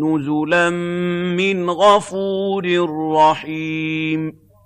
نُزُلًا مِّنْ غَفُورٍ رَّحِيمٍ.